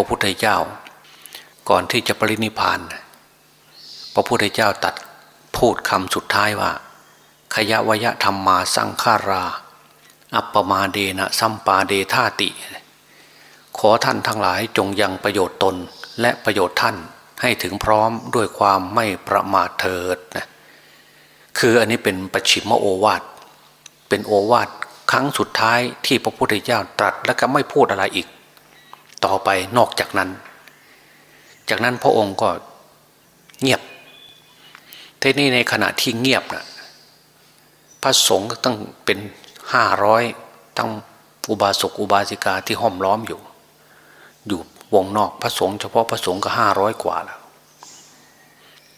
ระพุทธเจ้า ก่อนที่จะปรินิพาน พระพุทธเจ้าตัดพูดคำสุดท้ายว่า ขยะวยธรรมมาสังขารา อัปปมาเดนะสัมปาเดธาติ ขอท่านทั้งหลายจงยังประโยชน์ตนและประโยชน์ท่านให้ถึงพร้อมด้วยความไม่ประมาทเถิดนะคืออันนี้เป็นปชิมโอวาทเป็นโอวาทครั้งสุดท้ายที่พระพุทธเจ้าตรัสแล้วก็ไม่พูดอะไรอีก ต่อไปนอกจากนั้น จากนั้นพระองค์ก็เงียบทีนี้ในขณะที่เงียบนะพระสงฆ์ต้องเป็นห้าร้อยตั้งอุบาสกอุบาสิกาที่ห้อมล้อมอยู่ อยู่วงนอกพระสงฆ์เฉพาะพระสงฆ์ก็ห้าร้อยกว่าแล้ว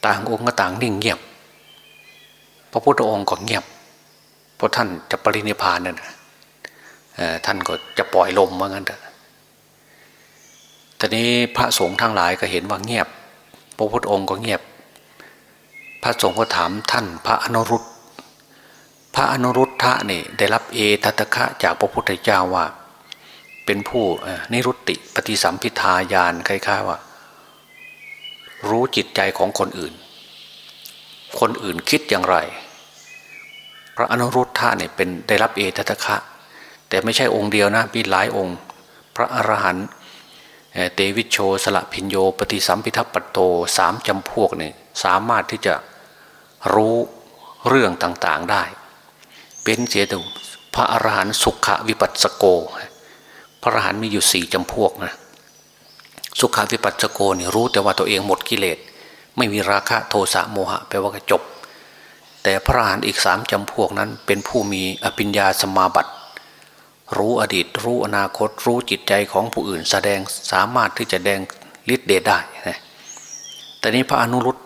ต่างองค์ก็ต่างนิ่งเงียบ พระพุทธองค์ก็เงียบ เพราะท่านจะปรินิพานนั่นนะท่านก็จะปล่อยลมว่างั้นเถอะ ตอนนี้พระสงฆ์ทั้งหลายก็เห็นว่าเงียบ พระพุทธองค์ก็เงียบ พระสงฆ์ก็ถามท่านพระอนุรุตพระอนุรุทธะนี่ได้รับเอตัตคะจากพระพุทธเจ้าว่า เป็นผู้นิรุตติปฏิสัมพิทายานคล้ายๆว่า รู้จิตใจของคนอื่น คนอื่นคิดอย่างไร พระอนุรุทธะเนี่ยเป็นได้รับเอตัตคะ แต่ไม่ใช่องค์เดียวนะมีหลายองค์ พระอรหันต์ เตวิชโชสละพิญโยปฏิสัมพิทัปปโตสามจำพวกนี่สามารถที่จะรู้เรื่องต่างๆได้ เป็นเสียดูพระอรหันต์สุขวิปัสสโก พระอรหันต์มีอยู่สี่จำพวกนะสุขาวิปัสสโกนี่รู้แต่ว่าตัวเองหมดกิเลสไม่มีราคะโทสะโมหะแปลว่ากระจบ แต่พระอรหันต์อีกสามจำพวกนั้นเป็นผู้มีอภิญญาสมาบัติ รู้อดีต รู้อนาคต รู้จิตใจของผู้อื่น แสดงสามารถที่จะแดงฤทธิ์เดชได้นะแต่นี้พระอนุรุต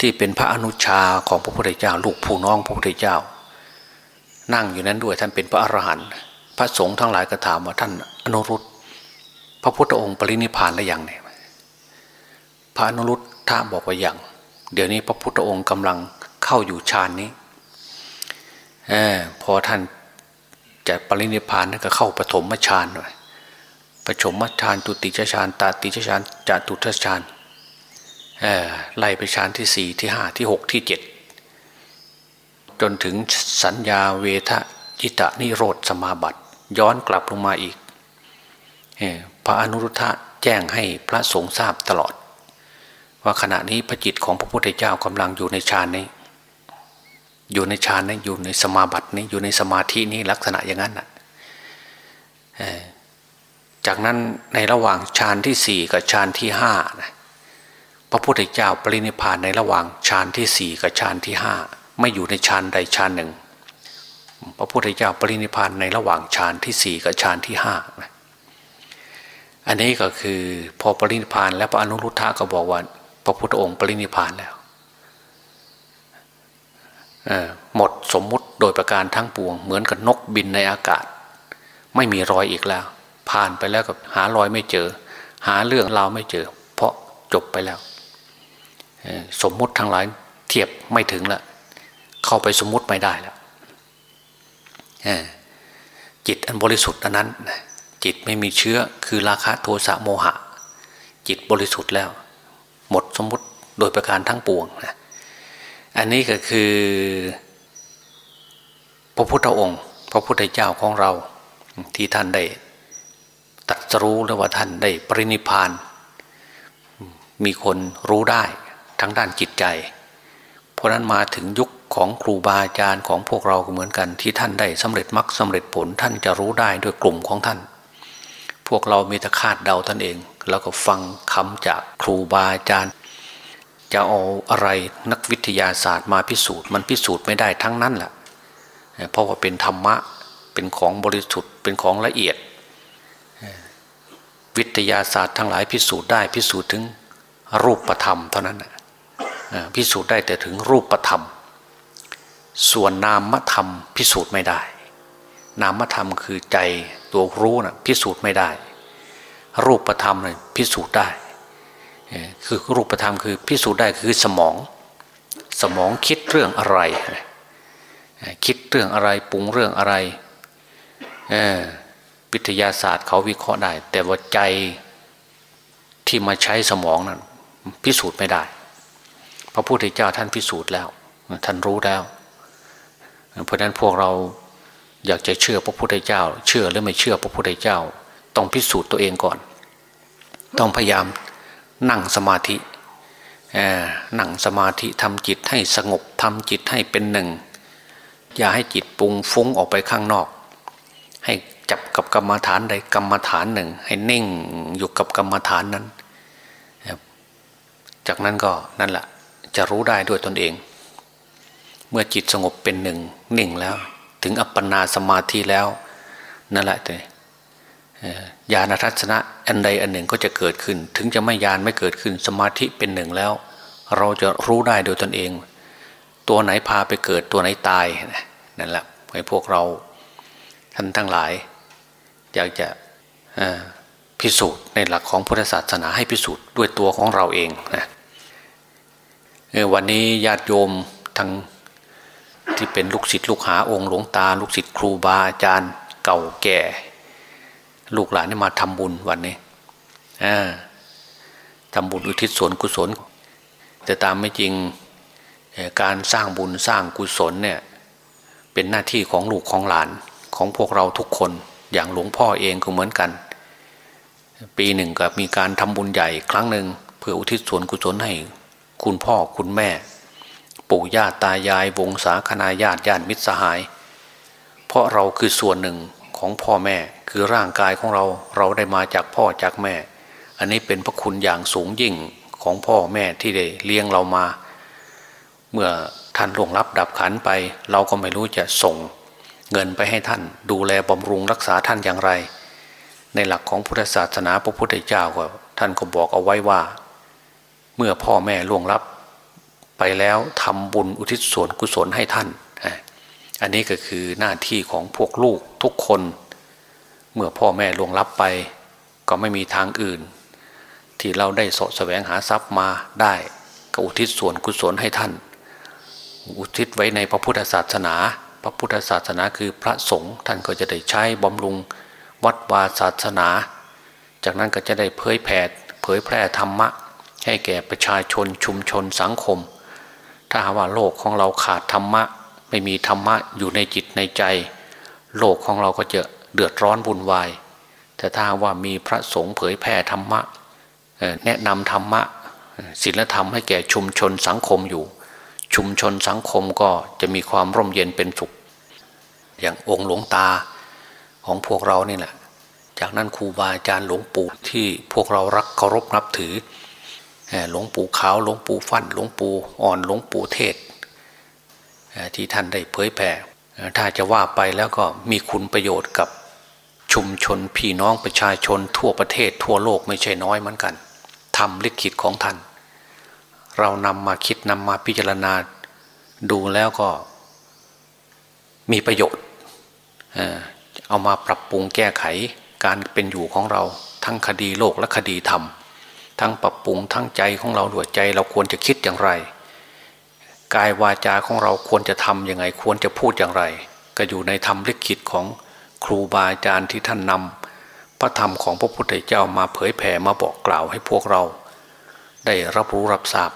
ที่เป็นพระอนุชาของพระพุทธเจ้า ลูกผู้น้องพระพุทธเจ้า นั่งอยู่นั้นด้วยท่านเป็นพระอรหันต์พระสงฆ์ทั้งหลายก็ถามว่าท่านอนุรุตพระพุทธองค์ปรินิพานแล้วยังเนี่ยพระอนุรุตท่าบอกว่ายังเดี๋ยวนี้พระพุทธองค์กำลังเข้าอยู่ฌานนี้อพอท่าน จปรินิพานนั่นก็เข้าปฐมฌานหน่อยปฐมฌานตุติจฌานตาติจฌานจตุทัฌานไล่ไปฌานที่สี่ที่ห้าที่หกที่เจ็ดจนถึงสัญญาเวทะจิตะนิโรธสมาบัติ ย้อนกลับลงมาอีกพระอนุรุทธะแจ้งให้พระสงฆ์ทราบตลอด ว่าขณะนี้พระจิตของพระพุทธเจ้ากำลังอยู่ในฌานนี้ อยู่ในฌานนี้อยู่ในสมาบัตินี้อยู่ในสมาธินี้ลักษณะอย่างนั้นนะจากนั้นในระหว่างฌานที่สี่กับฌานที่ห้านะพระพุทธเจ้าปรินิพานในระหว่างฌานที่สี่กับฌานที่ห้าไม่อยู่ในฌานใดฌานหนึ่ง พระพุทธเจ้าปรินิพานในระหว่างฌานที่สี่กับฌานที่ห้าอันนี้ก็คือพอปรินิพานแล้วพระอนุรุทธะก็บอกว่า พระพุทธองค์ปรินิพานแล้ว หมดสมมุติโดยประการทั้งปวง เหมือนกับนกบินในอากาศ ไม่มีรอยอีกแล้ว ผ่านไปแล้วกับหารอยไม่เจอ หาเรื่องราวไม่เจอ เพราะจบไปแล้วสมมุติทั้งหลายเทียบไม่ถึงละเข้าไปสมมุติไม่ได้แล้วจิตอันบริสุทธิ์อันนั้น จิตไม่มีเชื้อคือราคะโทสะโมหะ จิตบริสุทธิ์แล้ว หมดสมมุติโดยประการทั้งปวงนะ อันนี้ก็คือ พระพุทธองค์ พระพุทธเจ้าของเราที่ท่านได้ตัดรู้แล้วว่าท่านได้ปรินิพาน มีคนรู้ได้ทั้งด้านจิตใจ เพราะนั้นมาถึงยุคของครูบาอาจารย์ของพวกเราเหมือนกัน ที่ท่านได้สำเร็จมรรคสาเร็จผลท่านจะรู้ได้ด้วยกลุ่มของท่าน พวกเรามีแต่คาดเดาท่านเอง แล้วก็ฟังคำจากครูบาอาจารย์ จะเอาอะไรนักวิทยาศาสตร์มาพิสูจน์มันพิสูจน์ไม่ได้ทั้งนั้นแหละเพราะว่าเป็นธรรมะเป็นของบริสุทธิ์เป็นของละเอียด วิทยาศาสตร์ทั้งหลายพิสูจน์ได้พิสูจน์ถึงรูปธรรมเท่านั้นพิสูจน์ได้แต่ถึงรูปธรรม ส่วนนามธรรมพิสูจน์ไม่ได้ นามธรรมคือใจตัวรู้นะ่ะพิสูจน์ไม่ได้ รูปธรรมเลยพิสูจน์ได้ คือรูปธรรมคือพิสูจน์ได้คือสมอง สมองคิดเรื่องอะไร คิดเรื่องอะไรปรุงเรื่องอะไรวิทยาศาสตร์เขาวิเคราะห์ได้ แต่ว่าใจที่มาใช้สมองนั้นพิสูจน์ไม่ได้ พระพุทธเจ้าท่านพิสูจน์แล้ว ท่านรู้แล้ว เพราะนั้นพวกเราอยากจะเชื่อพระพุทธเจ้า เชื่อหรือไม่เชื่อพระพุทธเจ้า ต้องพิสูจน์ตัวเองก่อน ต้องพยายาม นั่งสมาธินั่งสมาธิทำจิตให้สงบทำจิตให้เป็นหนึ่ง อย่าให้จิตปุงฟุ้งออกไปข้างนอก ให้จับกับกรรมฐานใดกรรมฐานหนึ่ง ให้นิ่งอยู่กับกรรมฐานนั้น จากนั้นก็นั่นแหละจะรู้ได้ด้วยตนเอง เมื่อจิตสงบเป็นหนึ่งหนิ่งแล้ว ถึงอัปปนาสมาธิแล้วนั่นแหละแต่ ญาณทัศนะอันใดอันหนึ่งก็จะเกิดขึ้น ถึงจะไม่ญาณไม่เกิดขึ้นสมาธิเป็นหนึ่งแล้ว เราจะรู้ได้โดยตนเอง ตัวไหนพาไปเกิดตัวไหนตายนั่นแหละให้พวกเราท่านทั้งหลาย อยากจะพิสูจน์ในหลักของพุทธศาสนาให้พิสูจน์ด้วยตัวของเราเองนะวันนี้ญาติโยมทั้งที่เป็นลูกศิษย์ลูกหาองค์หลวงตา ลูกศิษย์ครูบาอาจารย์เก่าแก่ ลูกหลานนี่มาทำบุญวันนี้ทำบุญอุทิศส่วนกุศล แต่ตามไม่จริงการสร้างบุญสร้างกุศลเนี่ยเป็นหน้าที่ของลูกของหลานของพวกเราทุกคนอย่างหลวงพ่อเองก็เหมือนกัน ปีหนึ่งก็มีการทำบุญใหญ่ครั้งหนึ่งเพื่ออุทิศส่วนกุศลให้คุณพ่อคุณแม่ ปู่ย่าตายายวงศาคณาญาติญาติมิตรสหาย เพราะเราคือส่วนหนึ่งของพ่อแม่ คือร่างกายของเราเราได้มาจากพ่อจากแม่ อันนี้เป็นพระคุณอย่างสูงยิ่งของพ่อแม่ที่ได้เลี้ยงเรามา เมื่อท่านล่วงลับดับขันไป เราก็ไม่รู้จะส่งเงินไปให้ท่านดูแลบำรุงรักษาท่านอย่างไร ในหลักของพุทธศาสนาพระพุทธเจ้าก็ท่านก็บอกเอาไว้ว่า เมื่อพ่อแม่ล่วงลับไปแล้วทำบุญอุทิศส่วนกุศลให้ท่าน อันนี้ก็คือหน้าที่ของพวกลูกทุกคน เมื่อพ่อแม่ลวงลับไป ก็ไม่มีทางอื่น ที่เราได้สะแสวงหาทรัพย์มาได้ก็อุทิศส่วนกุศลให้ท่าน อุทิศไว้ในพระพุทธศาสนา พระพุทธศาสนาคือพระสงฆ์ท่านก็จะได้ใช้บำรุงวัดวาศาสนา จากนั้นก็จะได้เผยแผ่เผยแพร่ธรรมะ ให้แก่ประชาชนชุมชนสังคม ถ้าหาว่าโลกของเราขาดธรรมะ ไม่มีธรรมะอยู่ในจิตในใจ โลกของเราก็จะ เดือดร้อนวุ่นวาย แต่ถ้าว่ามีพระสงฆ์เผยแผ่ธรรมะแนะนำธรรมะศีลธรรมให้แก่ชุมชนสังคมอยู่ ชุมชนสังคมก็จะมีความร่มเย็นเป็นสุข อย่างองค์หลวงตาของพวกเรานี่แหละ จากนั้นครูบาอาจารย์หลวงปู่ที่พวกเรารักเคารพนับถือหลวงปู่ขาวหลวงปู่ฟั่นหลวงปู่อ่อนหลวงปู่เทศ ที่ท่านได้เผยแผ่ถ้าจะว่าไปแล้วก็มีคุณประโยชน์กับ ชุมชนพี่น้องประชาชนทั่วประเทศทั่วโลกไม่ใช่น้อยเหมือนกันทำลิขิตของท่าน เรานำมาคิดนำมาพิจารณาดูแล้วก็มีประโยชน์ เอามาปรับปรุงแก้ไขการเป็นอยู่ของเราทั้งคดีโลกและคดีธรรม ทั้งปรับปรุงทั้งใจของเราด้วยใจเราควรจะคิดอย่างไร กายวาจาของเราควรจะทำยังไงควรจะพูดอย่างไร ก็อยู่ในธรรมลิขิตของ ครูบาอาจารย์ที่ท่านนำพระธรรมของพระพุทธเจ้ามาเผยแผ่มาบอกกล่าวให้พวกเรา ได้รับรู้รับทราบ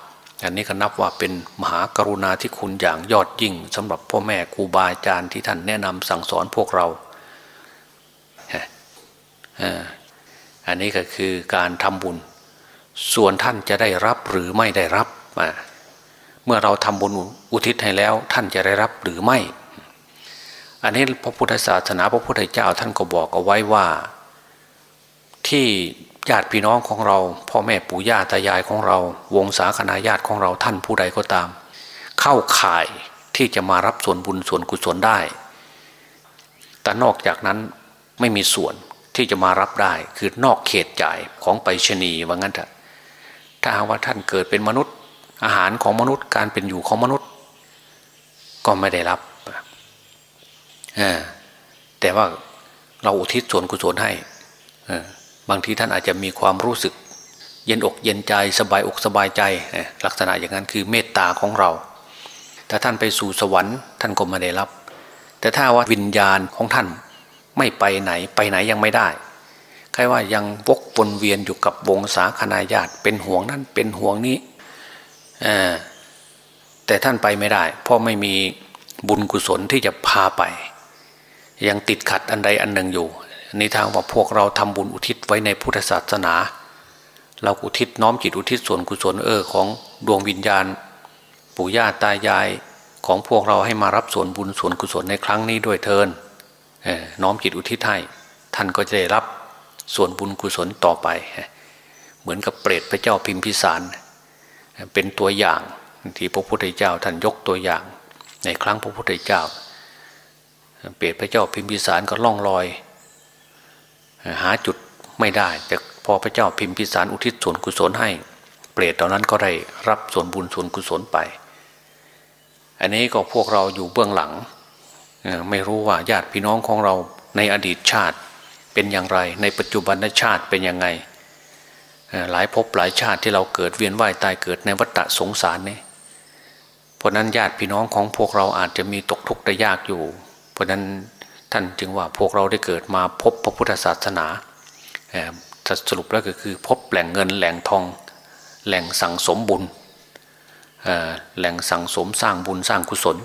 อันนี้ก็นับว่าเป็นมหากรุณาธิคุณอย่างยอดยิ่งสำหรับพ่อแม่ครูบาอาจารย์ที่ท่านแนะนำสั่งสอนพวกเราอันนี้ก็คือการทำบุญ ส่วนท่านจะได้รับหรือไม่ได้รับ เมื่อเราทำบุญอุทิศให้แล้วท่านจะได้รับหรือไม่ อันนี้พระพุทธศาสนาพระพุทธเจ้าท่านก็บอกเอาไว้ว่า ที่ญาติพี่น้องของเราพ่อแม่ปู่ย่าตายายของเรา วงศาคณาญาติของเราท่านผู้ใดก็ตาม เข้าข่ายที่จะมารับส่วนบุญส่วนกุศลได้ แต่นอกจากนั้นไม่มีส่วนที่จะมารับได้คือนอกเขตจ่ายของไปชนีว่างั้นเถอะถ้าหากว่าท่านเกิดเป็นมนุษย์ อาหารของมนุษย์การเป็นอยู่ของมนุษย์ ก็ไม่ได้รับ แต่ว่าเราอุทิศส่วนกุศลให้บางทีท่านอาจจะมีความรู้สึก เย็นอกเย็นใจสบายอกสบายใจ ลักษณะอย่างนั้นคือเมตตาของเรา แต่ท่านไปสู่สวรรค์ท่านก็ไม่ได้รับ แต่ถ้าว่าวิญญาณของท่านไม่ไปไหนไปไหนยังไม่ได้ใครว่ายังวกวนเวียนอยู่กับวงศาคณาญาติเป็นห่วงนั่นเป็นห่วงนี้แต่ท่านไปไม่ได้ เพราะไม่มีบุญกุศลที่จะพาไป ยังติดขัดอันใดอันหนึ่งอยู่นี่ทางว่าพวกเราทำบุญอุทิศไว้ในพุทธศาสนา เราอุทิศน้อมจิตอุทิศส่วนกุศลเออของดวงวิญญาณ ปู่ย่าตายายของพวกเราให้มารับส่วนบุญส่วนกุศลในครั้งนี้ด้วยเทินน้อมจิตอุทิศให้ท่านก็จะได้รับส่วนบุญกุศลต่อไป เหมือนกับเปรตพระเจ้าพิมพิสาร เป็นตัวอย่างที่พระพุทธเจ้าท่านยกตัวอย่าง ในครั้งพระพุทธเจ้า เปรตพระเจ้าพิมพิสารก็ล่องลอย หาจุดไม่ได้ แต่พอพระเจ้าพิมพิสารอุทิศส่วนกุศลให้ เปรตตอนนั้นก็ได้รับส่วนบุญส่วนกุศลไป อันนี้ก็พวกเราอยู่เบื้องหลัง ไม่รู้ว่าญาติพี่น้องของเราในอดีตชาติเป็นอย่างไร ในปัจจุบันชาติเป็นยังไง หลายภพหลายชาติที่เราเกิดเวียนว่ายตายเกิดในวัฏสงสารนี่เพราะนั้นญาติพี่น้องของพวกเราอาจจะมีตกทุกข์ได้ยากอยู่ เพราะนั้นท่านจึงว่าพวกเราได้เกิดมาพบพระพุทธศาสนาสรุปแล้วก็คือพบแหล่งเงินแหล่งทอง แหล่งสั่งสมบุญแหล่งสั่งสมสร้างบุญสร้างกุศล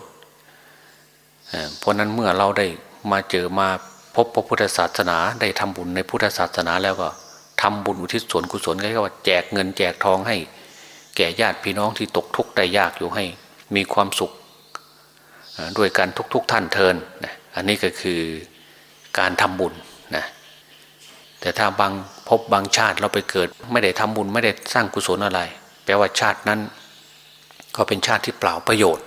เพราะนั้นเมื่อเราได้มาเจอมาพบพระพุทธศาสนาได้ทำบุญในพุทธศาสนาแล้วก็ทำบุญอุทิศส่วนกุศลก็เรียกว่าแจกเงินแจกทองให้ แก่ญาติพี่น้องที่ตกทุกข์ได้ยากอยู่ให้ มีความสุข ด้วยกันทุกๆทท่านเทินนะอันนี้ก็คือการทำบุญนะแต่ถ้าบางพบบางชาติเราไปเกิด ไม่ได้ทำบุญไม่ได้สร้างกุศลอะไร แปลว่าชาตินั้น ก็เป็นชาติที่เปล่าประโยชน์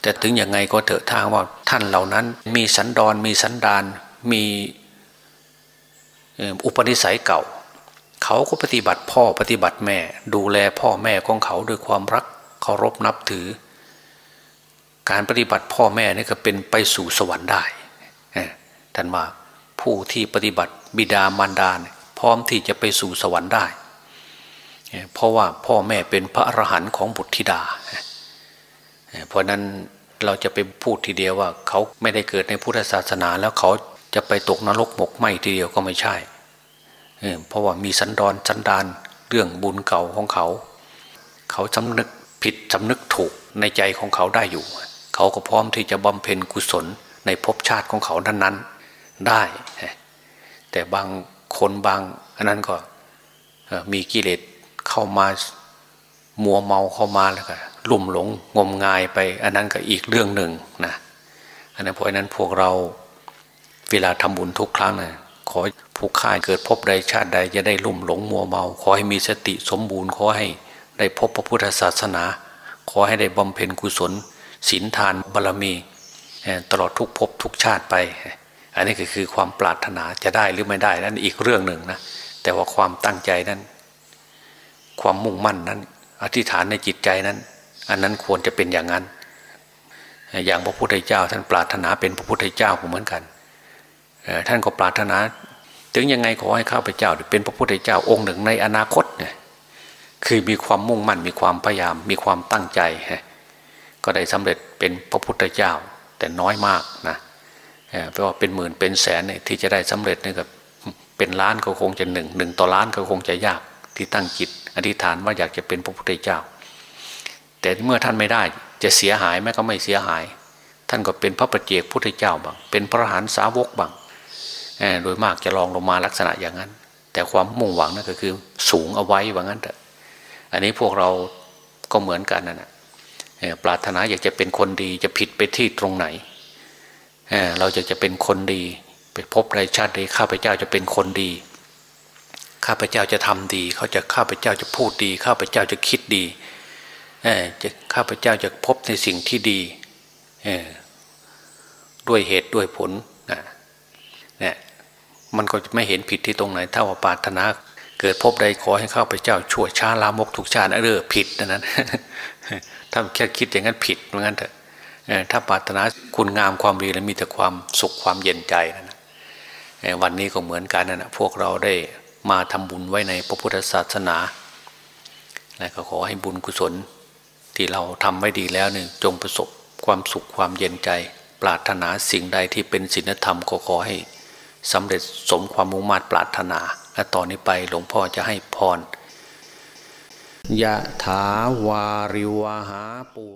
แต่ถึงยังไงก็เถอะทางว่าท่านเหล่านั้น มีสันดอนมีสันดานมีอุปนิสัยเก่า เขาก็ปฏิบัติพ่อปฏิบัติแม่ ดูแลพ่อแม่ของเขาด้วยความรักเคารพนับถือ การปฏิบัติพ่อแม่นี่ก็เป็นไปสู่สวรรค์ได้ท่านว่าผู้ที่ปฏิบัติบิดามารดาพร้อมที่จะไปสู่สวรรค์ได้ เพราะว่าพ่อแม่เป็นพระอรหันต์ของบุตรธิดา เพราะนั้นเราจะไปพูดทีเดียวว่า เขาไม่ได้เกิดในพุทธศาสนาแล้วเขาจะไปตกนรกหมกไหมทีเดียวก็ไม่ใช่ เพราะว่ามีสันดอนสันดานเรื่องบุญเก่าของเขา เขาจำนึกผิดจำนึกถูกในใจของเขาได้อยู่ เขาก็พร้อมที่จะบำเพ็ญกุศลในภพชาติของเขานั้นได้ แต่บางคนบางอันนั้นก็มีกิเลสเข้ามามัวเมาเข้ามาแล้วก็ลุ่มหลงงมงายไป อันนั้นก็อีกเรื่องหนึ่งนะอันนั้นเพราะนั้นพวกเราเวลาทำบุญทุกครั้งนะขอผู้ข่ายเกิดพบใดชาติใดจะได้ลุ่มหลงมัวเมา ขอให้มีสติสมบูรณ์ขอให้ได้พบพระพุทธศาสนา ขอให้ได้บำเพ็ญกุศล ศีลทานบารรมีตลอดทุกภพทุกชาติไป อันนี้ก็คือความปรารถนาจะได้หรือไม่ได้นั่นอีกเรื่องหนึ่งนะแต่ว่าความตั้งใจนั้น ความมุ่งมั่นนั้น อธิษฐานในจิตใจนั้น อันนั้นควรจะเป็นอย่างนั้น อย่างพระพุทธเจ้า ท่านปรารถนาเป็นพระพุทธเจ้าเหมือนกันท่านก็ปรารถนา ถึงยังไงขอให้ข้าพเจ้าเป็นพระพุทธเจ้าองค์หนึ่งในอนาคตเนี่ยคือมีความมุ่งมั่นมีความพยายามมีความตั้งใจ ก็ได้สำเร็จเป็นพระพุทธเจ้า แต่น้อยมากนะเพราะว่าเป็นหมื่นเป็นแสนเนี่ยที่จะได้สำเร็จเนี่ยกับเป็นล้านก็คงจะหนึ่งหนึ่งต่อล้านก็คงจะยากที่ตั้งจิตอธิษฐานว่าอยากจะเป็นพระพุทธเจ้า แต่เมื่อท่านไม่ได้จะเสียหายแม้ก็ไม่เสียหาย ท่านก็เป็นพระประเจกพุทธเจ้าบ้างเป็นพระหานสาวกบ้างโดยมากจะลองลงมาลักษณะอย่างนั้น แต่ความมุ่งหวังนั่นก็คือสูงเอาไว้ว่างั้นเถอะอันนี้พวกเราก็เหมือนกันนะ ปรารถนาอยากจะเป็นคนดีจะผิดไปที่ตรงไหนเราจะจะเป็นคนดี ไปพบไรชาติดีข้าพเจ้าจะเป็นคนดี ข้าพเจ้าจะทำดี เขาจะข้าพเจ้าจะพูดดี ข้าพเจ้าจะคิดดีจะข้าพเจ้าจะพบในสิ่งที่ดีด้วยเหตุด้วยผลเนี่ยมันก็ไม่เห็นผิดที่ตรงไหนถ้าว่าปาถนาเกิดพบใดขอให้ข้าพเจ้าชั่วช้าลามกถูกชาติเออผิดนั้น ถ้าแค่คิดอย่างนั้นผิดเหมือนกันเถอะถ้าปรารถนาคุณงามความดีแล้วมีแต่ความสุขความเย็นใจนะวันนี้ก็เหมือนกันนะพวกเราได้มาทำบุญไว้ในพระพุทธศาสนาและก็ขอให้บุญกุศลที่เราทำไว้ดีแล้วเนี่ยจงประสบความสุขความเย็นใจ ปรารถนาสิ่งใดที่เป็นศีลธรรมก็ขอให้สำเร็จสมความมุ่งมา่ปรารถนา และตอนนี้ไปหลวงพ่อจะให้พร ยะถาวาริวหาปู